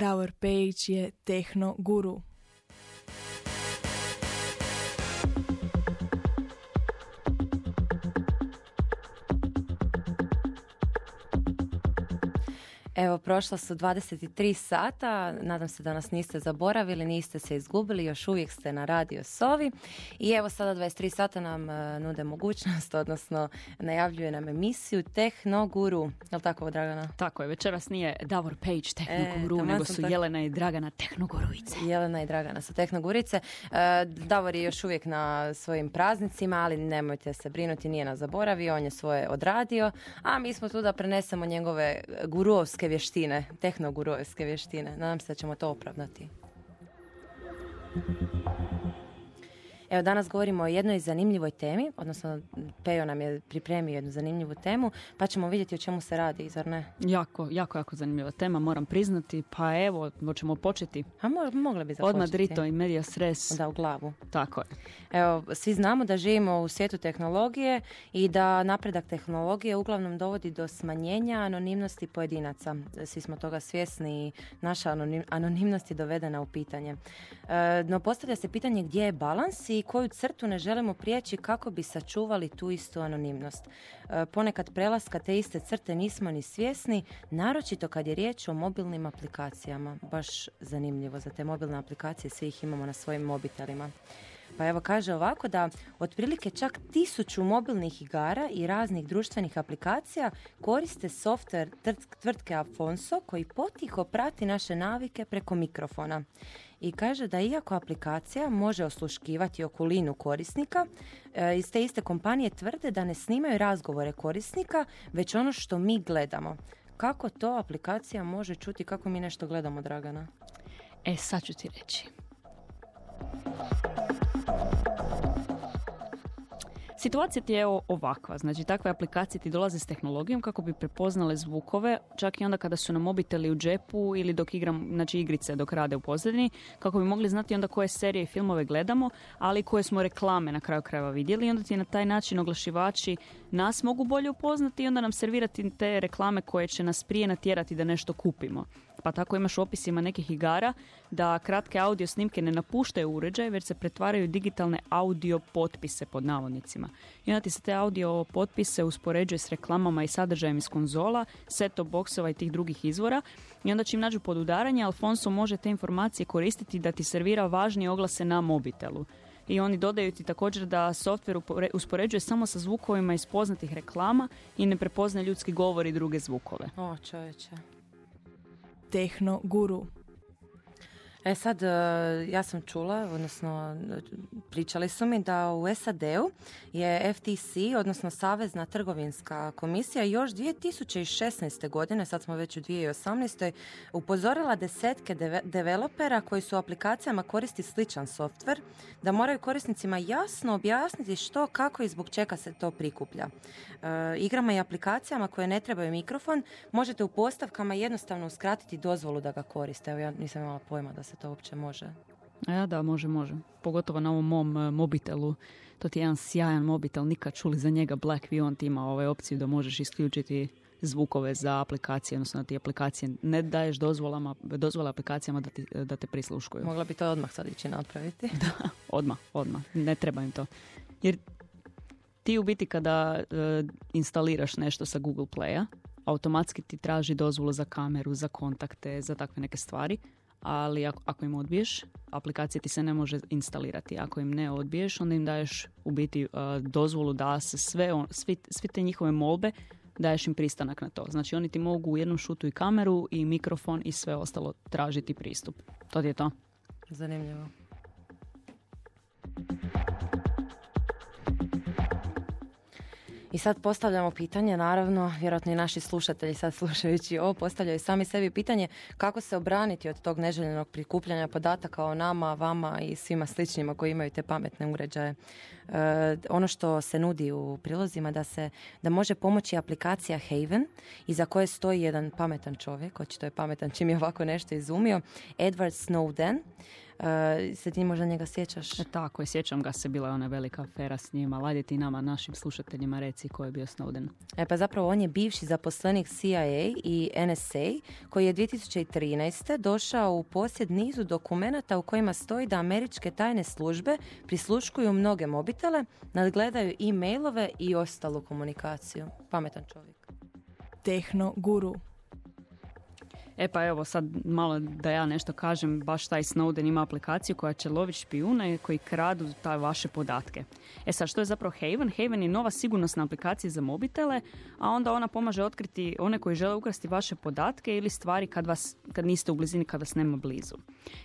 Davor Pejić je tehno guru. Evo, prošla su 23 sata, nadam se da nas niste zaboravili, niste se izgubili, još uvijek ste na radio Sovi. I evo sada 23 sata nam e, nude mogućnost, odnosno najavljuje nam emisiju Tehnoguru. Je li tako, Dragana? Tako je, večeras nije Davor Page Tehnoguru, e, nego su Jelena i Dragana Tehnogurujice. Jelena i Dragana su Tehnogurice. E, Davor je još uvijek na svojim praznicima, ali nemojte se brinuti, nije nas zaboravio, on je svoje odradio, a mi smo tu da prenesemo njegove guruovske vještine, tehnogurojske vještine. Nadam se da ćemo to opravdati. Evo danas govorimo o jednoj zanimljivoj temi, odnosno Pejo nam je pripremio jednu zanimljivu temu, pa ćemo vidjeti o čemu se radi, zar ne? Jako, jako, jako zanimljiva tema, moram priznati. Pa evo, hoćemo početi. A mo- mogli bi započeti. Odmah drito i media stres. Da, u glavu. Tako je. Evo, svi znamo da živimo u svijetu tehnologije i da napredak tehnologije uglavnom dovodi do smanjenja anonimnosti pojedinaca. Svi smo toga svjesni i naša anonim, anonimnost je dovedena u pitanje. E, no postavlja se pitanje gdje je balans i koju crtu ne želimo prijeći kako bi sačuvali tu istu anonimnost. E, ponekad prelaska te iste crte nismo ni svjesni, naročito kad je riječ o mobilnim aplikacijama. Baš zanimljivo za te mobilne aplikacije, svi ih imamo na svojim mobitelima. Pa evo kaže ovako da otprilike čak tisuću mobilnih igara i raznih društvenih aplikacija koriste software tvrtke Afonso koji potiho prati naše navike preko mikrofona. I kaže da iako aplikacija može osluškivati okolinu korisnika, e, iz te iste kompanije tvrde da ne snimaju razgovore korisnika, već ono što mi gledamo. Kako to aplikacija može čuti kako mi nešto gledamo, Dragana? E, sad ću ti reći. Situacija ti je ovakva, znači takve aplikacije ti dolaze s tehnologijom kako bi prepoznale zvukove, čak i onda kada su na mobiteli u džepu ili dok igram, znači igrice dok rade u pozadini, kako bi mogli znati onda koje serije i filmove gledamo, ali koje smo reklame na kraju krajeva vidjeli. I onda ti na taj način oglašivači nas mogu bolje upoznati i onda nam servirati te reklame koje će nas prije natjerati da nešto kupimo. Pa tako imaš u opisima nekih igara da kratke audio snimke ne napuštaju uređaj, već se pretvaraju digitalne audio potpise pod navodnicima. I onda ti se te audio potpise uspoređuje s reklamama i sadržajem iz konzola, set boksova i tih drugih izvora. I onda čim nađu pod udaranje, Alfonso može te informacije koristiti da ti servira važnije oglase na mobitelu. I oni dodaju ti također da software uspoređuje samo sa zvukovima iz poznatih reklama i ne prepoznaje ljudski govor i druge zvukove. O, čovječe. Tehno guru. E sad, e, ja sam čula, odnosno pričali su mi da u SAD-u je FTC, odnosno Savezna trgovinska komisija, još 2016. godine, sad smo već u 2018. upozorila desetke developera koji su u aplikacijama koristi sličan softver, da moraju korisnicima jasno objasniti što, kako i zbog čega se to prikuplja. E, igrama i aplikacijama koje ne trebaju mikrofon, možete u postavkama jednostavno uskratiti dozvolu da ga koriste. Evo ja nisam imala pojma da to uopće može. Ja da, može, može. Pogotovo na ovom mom e, mobitelu. To ti je jedan sjajan mobitel, nikad čuli za njega Black View, on ti ima ovaj opciju da možeš isključiti zvukove za aplikacije, odnosno da ti aplikacije ne daješ dozvolama, dozvole aplikacijama da, ti, da te prisluškuju. Mogla bi to odmah sad ići napraviti. da, odmah, odmah. Ne treba im to. Jer ti u biti kada e, instaliraš nešto sa Google Playa, automatski ti traži dozvolu za kameru, za kontakte, za takve neke stvari ali ako, ako im odbiješ, aplikacija ti se ne može instalirati. Ako im ne odbiješ, onda im daješ u biti uh, dozvolu da se sve, on, svi, svi te njihove molbe daješ im pristanak na to. Znači oni ti mogu u jednom šutu i kameru i mikrofon i sve ostalo tražiti pristup. To ti je to. Zanimljivo. I sad postavljamo pitanje, naravno, vjerojatno i naši slušatelji sad slušajući ovo postavljaju sami sebi pitanje kako se obraniti od tog neželjenog prikupljanja podataka o nama, vama i svima sličnima koji imaju te pametne uređaje. E, ono što se nudi u prilozima da se da može pomoći aplikacija Haven iza koje stoji jedan pametan čovjek, očito je pametan čim je ovako nešto izumio, Edward Snowden se ti možda njega sjećaš? E, tako je, sjećam ga se, bila je ona velika afera s njima. Ladi ti nama, našim slušateljima, reci ko je bio Snowden. E pa zapravo on je bivši zaposlenik CIA i NSA koji je 2013. došao u posjed nizu dokumenata u kojima stoji da američke tajne službe prisluškuju mnoge mobitele, nadgledaju e-mailove i ostalu komunikaciju. Pametan čovjek. Tehno guru. E pa evo sad malo da ja nešto kažem, baš taj Snowden ima aplikaciju koja će loviti špijune koji kradu taj vaše podatke. E sad što je zapravo Haven? Haven je nova sigurnosna aplikacija za mobitele, a onda ona pomaže otkriti one koji žele ukrasti vaše podatke ili stvari kad, vas, kad niste u blizini, kad vas nema blizu.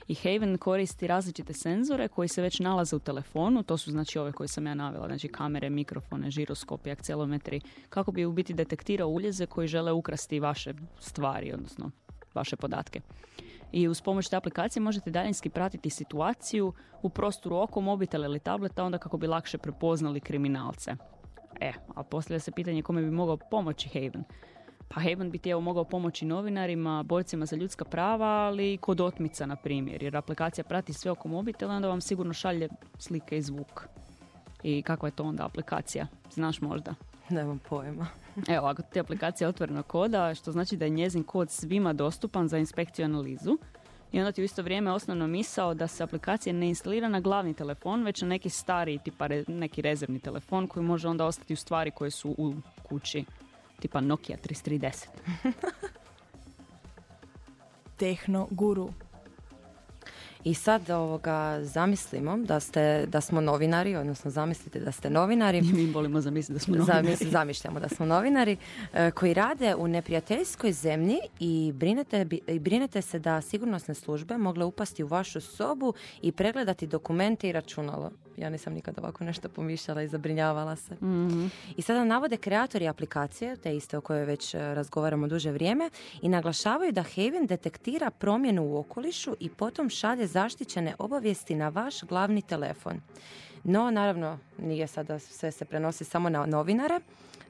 I Haven koristi različite senzore koji se već nalaze u telefonu, to su znači ove koje sam ja navela, znači kamere, mikrofone, žiroskopi, akcelometri, kako bi u biti detektirao uljeze koji žele ukrasti vaše stvari, odnosno vaše podatke. I uz pomoć te aplikacije možete daljinski pratiti situaciju u prostoru oko mobitela ili tableta onda kako bi lakše prepoznali kriminalce. E, a postavlja se pitanje kome bi mogao pomoći Haven. Pa Haven bi ti evo mogao pomoći novinarima, borcima za ljudska prava, ali i kod otmica, na primjer. Jer aplikacija prati sve oko mobitela, onda vam sigurno šalje slike i zvuk. I kakva je to onda aplikacija? Znaš možda? Nemam pojma. Evo, ako ti aplikacija otvorena koda, što znači da je njezin kod svima dostupan za inspekciju analizu. I onda ti u isto vrijeme osnovno misao da se aplikacija ne instalira na glavni telefon, već na neki stari, tipa neki rezervni telefon koji može onda ostati u stvari koje su u kući, tipa Nokia 3310. Tehno guru. I sad ovoga zamislimo da ste da smo novinari, odnosno zamislite da ste novinari. I mi volimo zamisliti da smo novinari. Zamišljamo da smo novinari e, koji rade u neprijateljskoj zemlji i brinete, i brinete se da sigurnosne službe mogle upasti u vašu sobu i pregledati dokumente i računalo. Ja nisam nikada ovako nešto pomišljala i zabrinjavala se. Mhm. I sada navode kreatori aplikacije, te iste o kojoj već e, razgovaramo duže vrijeme, i naglašavaju da Haven detektira promjenu u okolišu i potom šalje zaštićene obavijesti na vaš glavni telefon. No, naravno, nije sada sve se prenosi samo na novinare,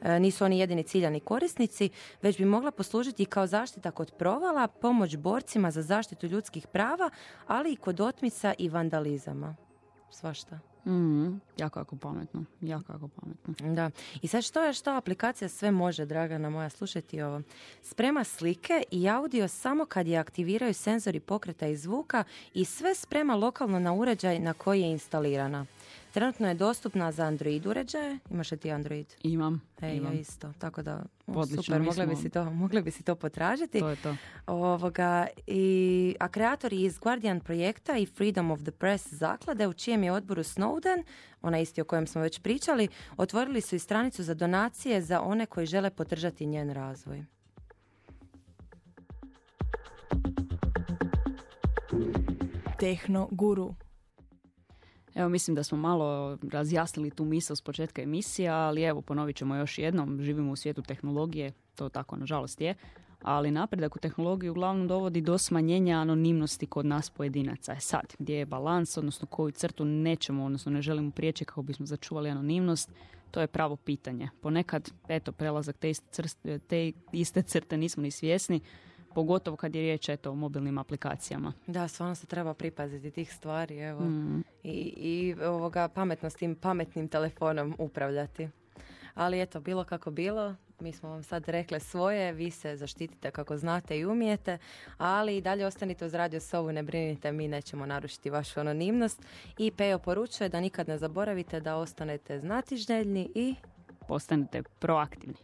e, nisu oni jedini ciljani korisnici, već bi mogla poslužiti i kao zaštita kod provala, pomoć borcima za zaštitu ljudskih prava, ali i kod otmica i vandalizama. Svašta. Mhm, jako, jako pametno. Jako, jako pametno. Da. I sad što je što aplikacija sve može, Dragana moja, slušajte ovo. Sprema slike i audio samo kad je aktiviraju senzori pokreta i zvuka i sve sprema lokalno na uređaj na koji je instalirana. Trenutno je dostupna za Android uređaje. Imaš li ti Android? Imam. E, imam. ja isto. Tako da, o, super, mogli bi, si to, mogli bi si to potražiti. To je to. Ovoga, i, a kreatori iz Guardian projekta i Freedom of the Press zaklade u čijem je odboru Snowden, onaj isti o kojem smo već pričali, otvorili su i stranicu za donacije za one koji žele podržati njen razvoj. Tehno guru. Evo, mislim da smo malo razjasnili tu misao s početka emisije, ali evo, ponovit ćemo još jednom. Živimo u svijetu tehnologije, to tako nažalost je, ali napredak u tehnologiji uglavnom dovodi do smanjenja anonimnosti kod nas pojedinaca. E sad, gdje je balans, odnosno koju crtu nećemo, odnosno ne želimo prijeći kako bismo začuvali anonimnost, to je pravo pitanje. Ponekad, eto, prelazak te iste, crste- te iste crte nismo ni svjesni, pogotovo kad je riječ eto, o mobilnim aplikacijama. Da, stvarno se treba pripaziti tih stvari, evo. Mm. I, i ovoga, pametno s tim pametnim telefonom upravljati. Ali eto, bilo kako bilo, mi smo vam sad rekle svoje, vi se zaštitite kako znate i umijete, ali i dalje ostanite uz radio sovu, ne brinite, mi nećemo narušiti vašu anonimnost. I Pejo poručuje da nikad ne zaboravite da ostanete znatiželjni i Postanete proaktivni.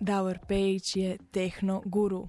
Davor Pejić je tehno guru.